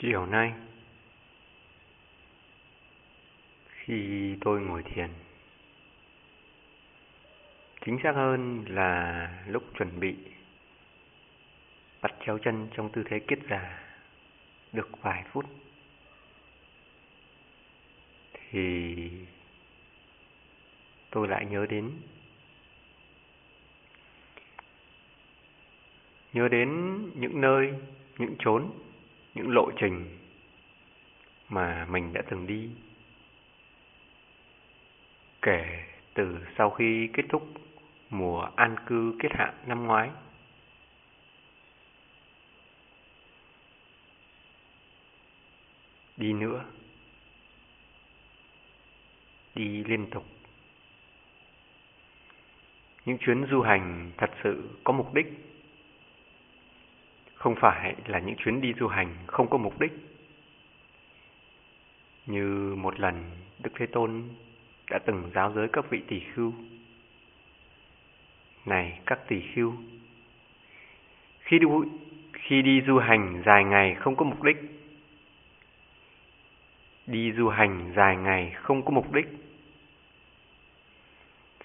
Chiều nay, khi tôi ngồi thiền, chính xác hơn là lúc chuẩn bị bắt chéo chân trong tư thế kết già được vài phút, thì tôi lại nhớ đến nhớ đến những nơi, những chốn những lộ trình mà mình đã từng đi kể từ sau khi kết thúc mùa an cư kết hạn năm ngoái. Đi nữa. Đi liên tục. Những chuyến du hành thật sự có mục đích không phải là những chuyến đi du hành không có mục đích. Như một lần Đức Thế Tôn đã từng giáo giới các vị tỷ khưu. Này các tỷ khưu, khi đi, khi đi du hành dài ngày không có mục đích, đi du hành dài ngày không có mục đích,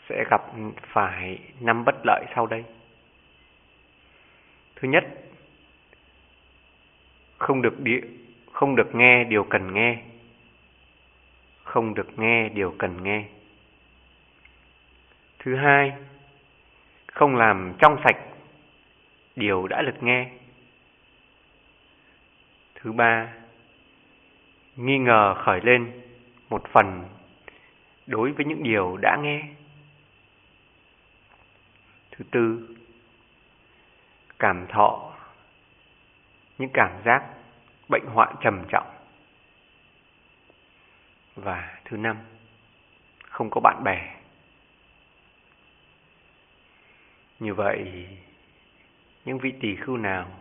sẽ gặp phải năm bất lợi sau đây. Thứ nhất, không được địa, không được nghe điều cần nghe. Không được nghe điều cần nghe. Thứ hai, không làm trong sạch điều đã được nghe. Thứ ba, nghi ngờ khởi lên một phần đối với những điều đã nghe. Thứ tư, cảm thọ những cảm giác bệnh hoạn trầm trọng. Và thứ năm, không có bạn bè. Như vậy, những vị tỷ khưu nào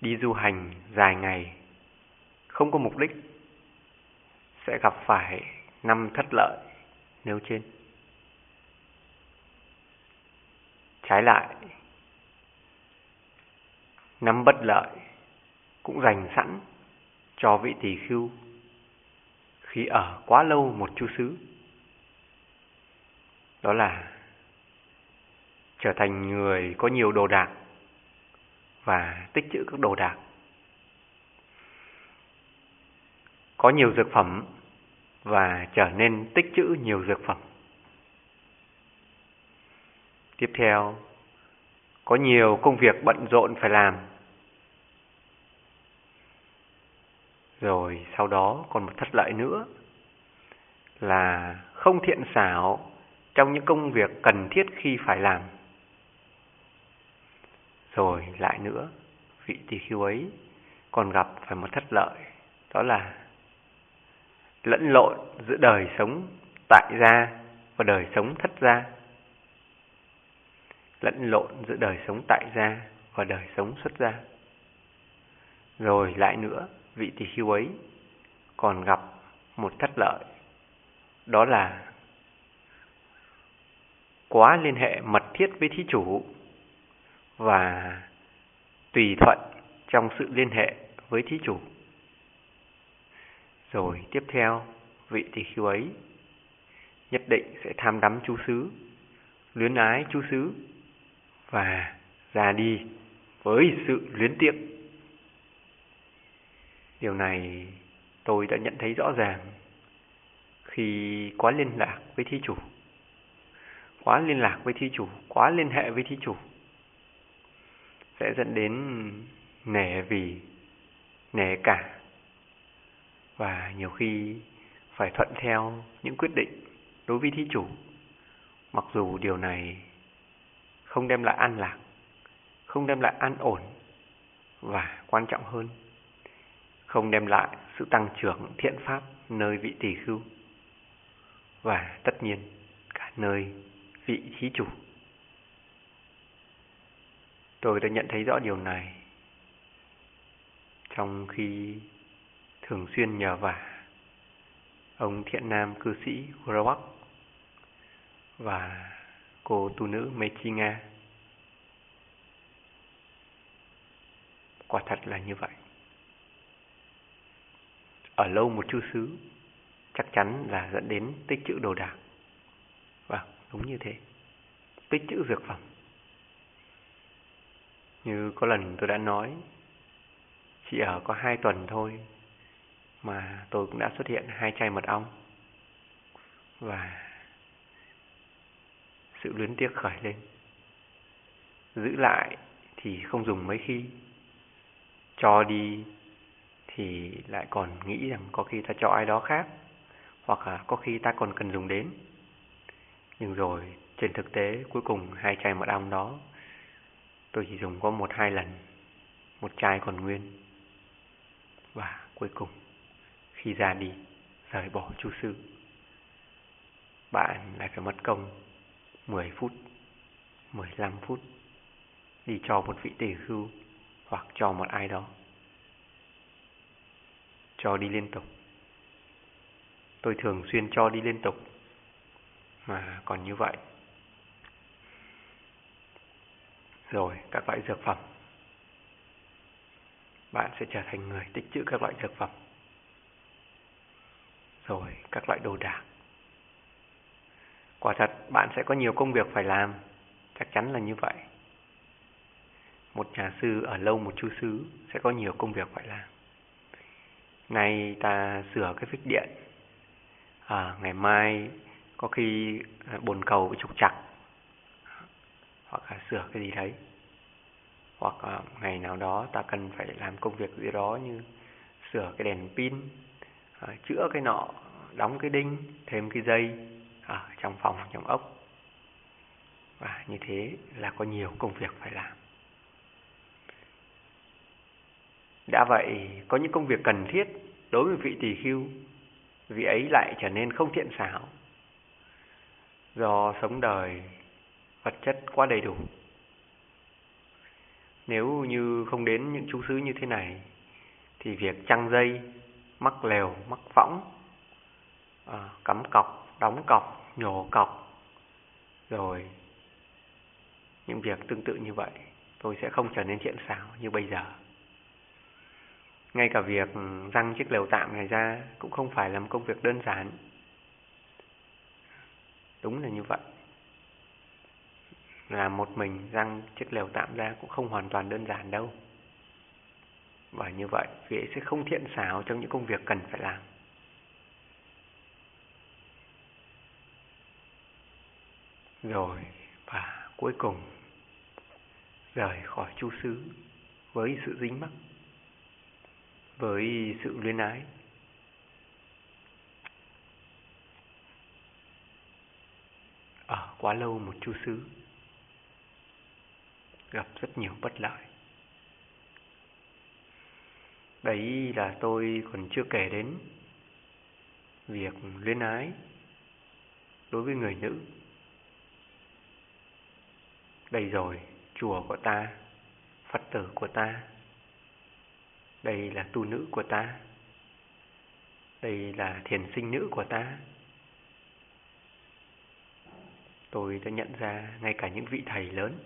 đi du hành dài ngày không có mục đích sẽ gặp phải năm thất lợi nêu trên. Trái lại, năm bất lợi cũng dành sẵn cho vị tỷ khưu khi ở quá lâu một chu xứ. Đó là trở thành người có nhiều đồ đạc và tích trữ các đồ đạc. Có nhiều dược phẩm và trở nên tích trữ nhiều dược phẩm. Tiếp theo, có nhiều công việc bận rộn phải làm Rồi sau đó còn một thất lợi nữa là không thiện xảo trong những công việc cần thiết khi phải làm. Rồi lại nữa, vị tỳ khưu ấy còn gặp phải một thất lợi, đó là lẫn lộn giữa đời sống tại gia và đời sống thất gia. Lẫn lộn giữa đời sống tại gia và đời sống xuất gia. Rồi lại nữa, vị tỷ hưu ấy còn gặp một thất lợi. Đó là quá liên hệ mật thiết với thí chủ và tùy thuận trong sự liên hệ với thí chủ. Rồi tiếp theo, vị tỷ khưu ấy nhất định sẽ tham đắm chú xứ, luyến ái chú xứ và ra đi với sự luyến tiếc Điều này tôi đã nhận thấy rõ ràng khi quá liên lạc với thí chủ. Quá liên lạc với thí chủ, quá liên hệ với thí chủ sẽ dẫn đến nể vì, nể cả và nhiều khi phải thuận theo những quyết định đối với thí chủ mặc dù điều này không đem lại an lạc, không đem lại an ổn và quan trọng hơn không đem lại sự tăng trưởng thiện pháp nơi vị tỷ khưu và tất nhiên, cả nơi vị thí chủ. Tôi đã nhận thấy rõ điều này trong khi thường xuyên nhờ vả ông thiện nam cư sĩ Hurawak và cô tu nữ Mechi Nga. Quả thật là như vậy ở lâu một chu xứ chắc chắn là dẫn đến tích trữ đồ đạc. Vâng, đúng như thế. Tích trữ dược phẩm. Như có lần tôi đã nói, chỉ ở có hai tuần thôi mà tôi cũng đã xuất hiện hai chai mật ong. Và sự luyến tiếc khởi lên. Giữ lại thì không dùng mấy khi, cho đi thì lại còn nghĩ rằng có khi ta cho ai đó khác, hoặc là có khi ta còn cần dùng đến. Nhưng rồi trên thực tế cuối cùng hai chai mật ong đó tôi chỉ dùng có một hai lần, một chai còn nguyên. Và cuối cùng khi ra đi rời bỏ chu sư, bạn lại phải mất công 10 phút, 15 phút đi cho một vị tỷ khưu hoặc cho một ai đó. Cho đi liên tục. Tôi thường xuyên cho đi liên tục. Mà còn như vậy. Rồi, các loại dược phẩm. Bạn sẽ trở thành người tích trữ các loại dược phẩm. Rồi, các loại đồ đạc. Quả thật, bạn sẽ có nhiều công việc phải làm. Chắc chắn là như vậy. Một nhà sư ở lâu một chu xứ sẽ có nhiều công việc phải làm. Nay ta sửa cái phích điện. À, ngày mai có khi à, bồn cầu bị trục chặt hoặc là sửa cái gì đấy. Hoặc à, ngày nào đó ta cần phải làm công việc gì đó như sửa cái đèn pin à, chữa cái nọ đóng cái đinh thêm cái dây ở trong phòng trong ốc. Và như thế là có nhiều công việc phải làm. Đã vậy có những công việc cần thiết đối với vị tỳ khưu vị ấy lại trở nên không thiện xảo. Do sống đời vật chất quá đầy đủ. Nếu như không đến những chú xứ như thế này thì việc trăng dây mắc lều mắc võng à, cắm cọc đóng cọc nhổ cọc rồi những việc tương tự như vậy tôi sẽ không trở nên thiện xảo như bây giờ ngay cả việc răng chiếc lều tạm này ra cũng không phải là một công việc đơn giản. Đúng là như vậy. Là một mình răng chiếc lều tạm ra cũng không hoàn toàn đơn giản đâu. Và như vậy, vị sẽ không thiện xảo trong những công việc cần phải làm. Rồi, và cuối cùng, rời khỏi chu xứ với sự dính mắc với sự luyến ái. Ở quá lâu một chu xứ, gặp rất nhiều bất lợi. Đấy là tôi còn chưa kể đến việc luyến ái đối với người nữ. Đây rồi, chùa của ta, Phật tử của ta đây là tu nữ của ta. Đây là thiền sinh nữ của ta. Tôi đã nhận ra ngay cả những vị thầy lớn,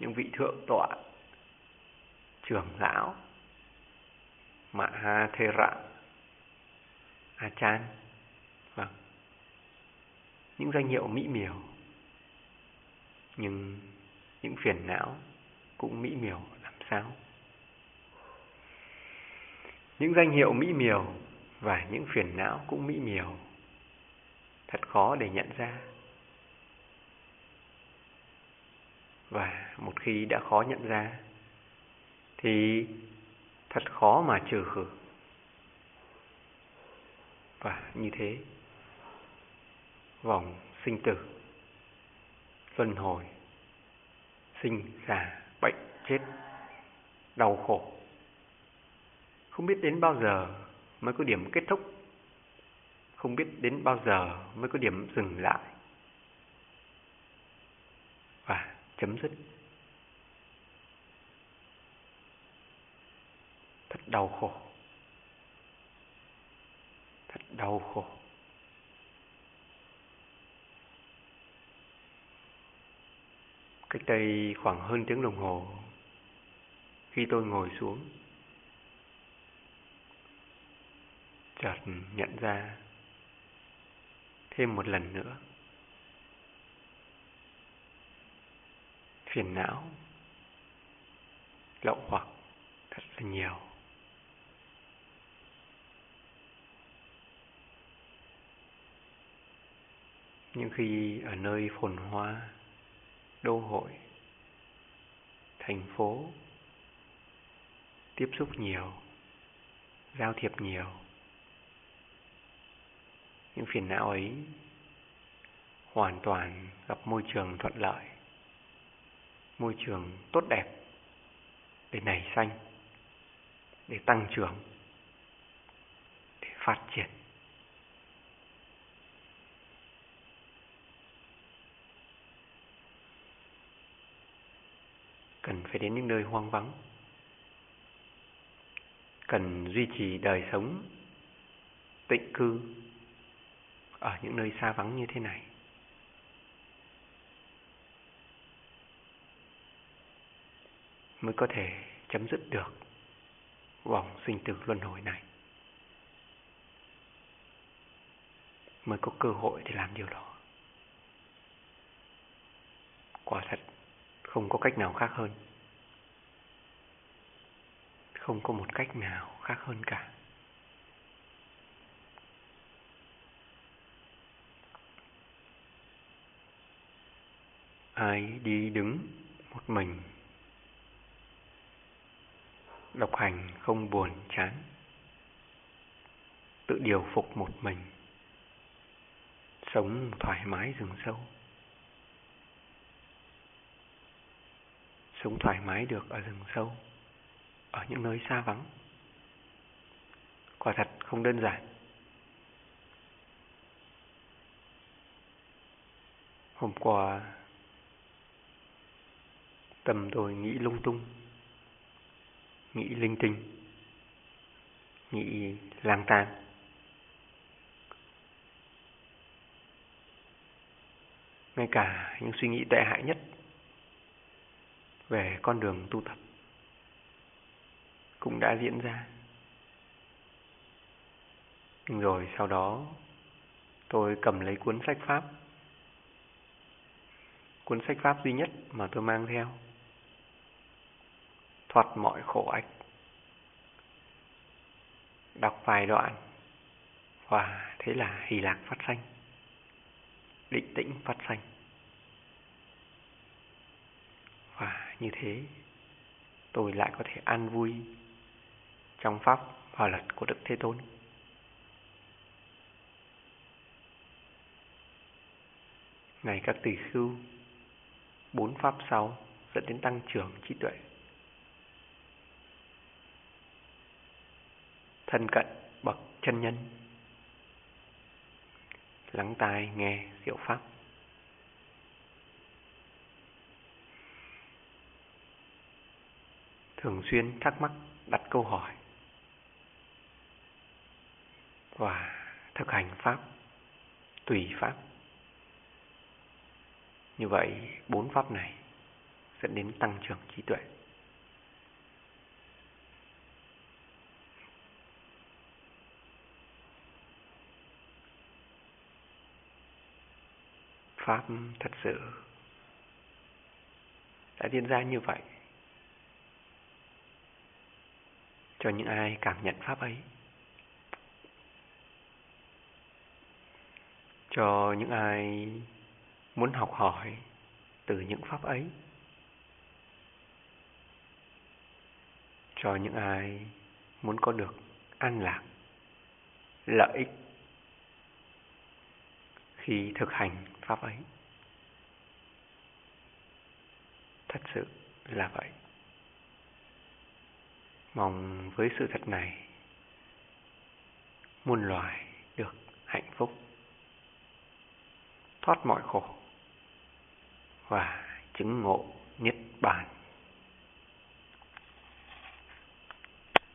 những vị thượng tọa, trưởng lão, Mạ Ha Thê Rạ, A Chan, vâng, những danh hiệu mỹ miều, nhưng những phiền não cũng mỹ miều làm sao? Những danh hiệu mỹ miều và những phiền não cũng mỹ miều. Thật khó để nhận ra. Và một khi đã khó nhận ra thì thật khó mà trừ khử. Và như thế, vòng sinh tử, luân hồi, sinh, già, bệnh, chết, đau khổ không biết đến bao giờ mới có điểm kết thúc. Không biết đến bao giờ mới có điểm dừng lại. Và chấm dứt. Thật đau khổ. Thật đau khổ. Cách đây khoảng hơn tiếng đồng hồ, Khi tôi ngồi xuống chợt nhận ra thêm một lần nữa. Phiền não, lậu hoặc thật là nhiều. Nhưng khi ở nơi phồn hoa, đô hội, thành phố, tiếp xúc nhiều, giao thiệp nhiều những phiền não ấy hoàn toàn gặp môi trường thuận lợi, môi trường tốt đẹp để nảy xanh để tăng trưởng, để phát triển. Cần phải đến những nơi hoang vắng, cần duy trì đời sống tịnh cư ở những nơi xa vắng như thế này. Mới có thể chấm dứt được vòng sinh tử luân hồi này. Mới có cơ hội để làm điều đó. Quả thật, không có cách nào khác hơn. Không có một cách nào khác hơn cả. Ai đi đứng một mình. Độc hành không buồn chán, tự điều phục một mình, sống thoải mái rừng sâu. Sống thoải mái được ở rừng sâu, ở những nơi xa vắng. Quả thật không đơn giản. Hôm qua tâm tôi nghĩ lung tung, nghĩ linh tinh, nghĩ lang tang ngay cả những suy nghĩ tệ hại nhất về con đường tu tập cũng đã diễn ra. Rồi sau đó, tôi cầm lấy cuốn sách Pháp. Cuốn sách Pháp duy nhất mà tôi mang theo. Thoát mọi khổ ách. Đọc vài đoạn và thế là hỷ lạc phát sanh. Định tĩnh phát sanh. Và như thế tôi lại có thể an vui trong pháp hòa luật của Đức Thế Tôn. Này các tỷ khưu, bốn pháp sau dẫn đến tăng trưởng trí tuệ. Thân cận bậc chân nhân, lắng tai nghe diệu pháp. Thường xuyên thắc mắc đặt câu hỏi. Và thực hành pháp tùy pháp. Như vậy bốn pháp này dẫn đến tăng trưởng trí tuệ. Pháp thật sự đã diễn ra như vậy cho những ai cảm nhận pháp ấy, cho những ai muốn học hỏi từ những pháp ấy, cho những ai muốn có được an lạc, lợi ích khi thực hành pháp ấy. Thật sự là vậy. Mong với sự thật này, muôn loài được hạnh phúc, thoát mọi khổ và chứng ngộ niết bàn.